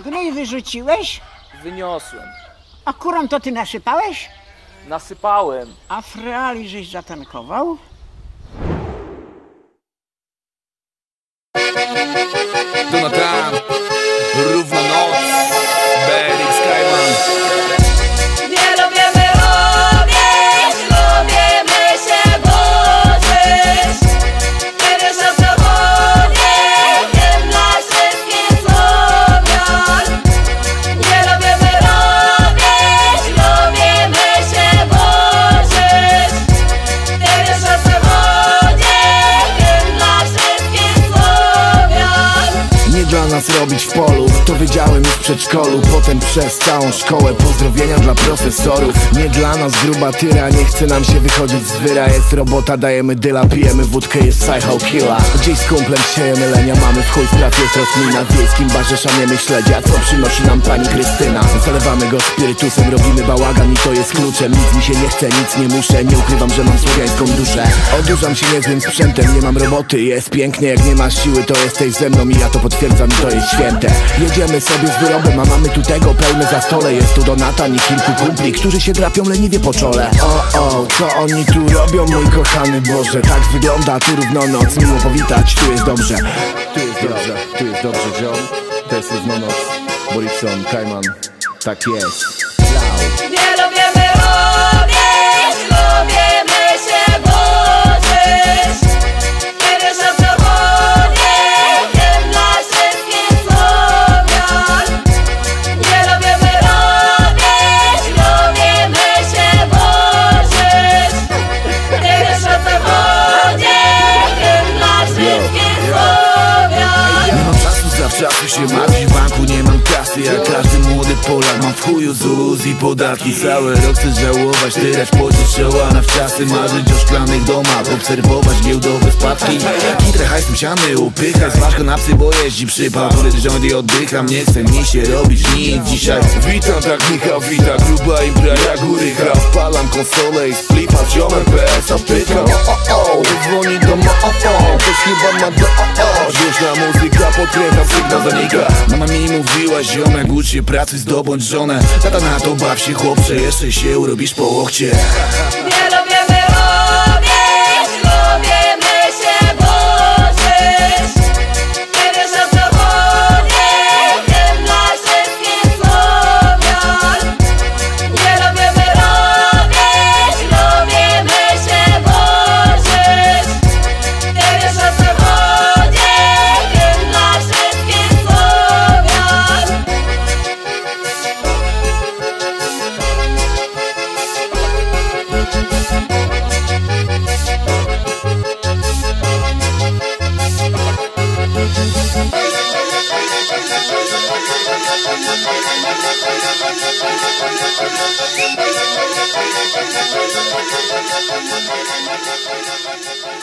Gnój wyrzuciłeś? Wyniosłem. A kurom to ty nasypałeś? Nasypałem. A freali żeś zatankował? Robić w polu, to wiedziałem już w przedszkolu Potem przez całą szkołę. Pozdrowienia dla profesorów. Nie dla nas gruba tyra, nie chce nam się wychodzić z wyra. Jest robota, dajemy dyla, pijemy wódkę, jest psycho killa Gdzieś z kumplem siejemy lenia, mamy w chuj spraw, jest rozkmina W wiejskim barze śledzia, co przynosi nam pani Krystyna? Zalewamy go spirytusem, robimy bałagan i to jest kluczem. Nic mi się nie chce, nic nie muszę, nie ukrywam, że mam słowiańską duszę. Odurzam się niezłym sprzętem, nie mam roboty, jest pięknie Jak nie masz siły, to jesteś ze mną i ja to potwierdzam to jest święte. Jedziemy sobie z wyrobem, a mamy tu tego pełne. Za stole Jest tu Donatan i kilku kumpli, którzy się drapią leniwie po czole. O, o, co oni tu robią, mój kochany Boże? Tak wygląda tu równo noc, miło powitać, tu jest dobrze. Tu jest dobrze, tu jest dobrze, ziom. To jest równo noc, Borikson, Kajman, tak jest martwić w banku nie mam kasy Jak każdy młody Polak mam w chuju ZUS i podatki Cały rok chcę żałować, tyrać pocić czoła na wczasy Marzyć o szklanych domach, obserwować giełdowe spadki. Kitrę hajsem siany, upychać Zważ na psy, bo jeździ przypał. Który rząd i oddycham, nie chce mi się robić nic. Dzisiaj Witam tak Michał, wita gruba impra, ja góry gra Wpalam konsolę i splifa z ziomem PS-a pykam O, o, o, dzwoni do mo, o, o Ktoś chyba ma do, o, o. Głośna muzyka, podkręcam sygnał zanika Mama mi mówiła, ziomek, ucz się pracy, zdobądź żonę. Tata na to baw się, chłopcze, jeszcze się urobisz po łokcie Thank you.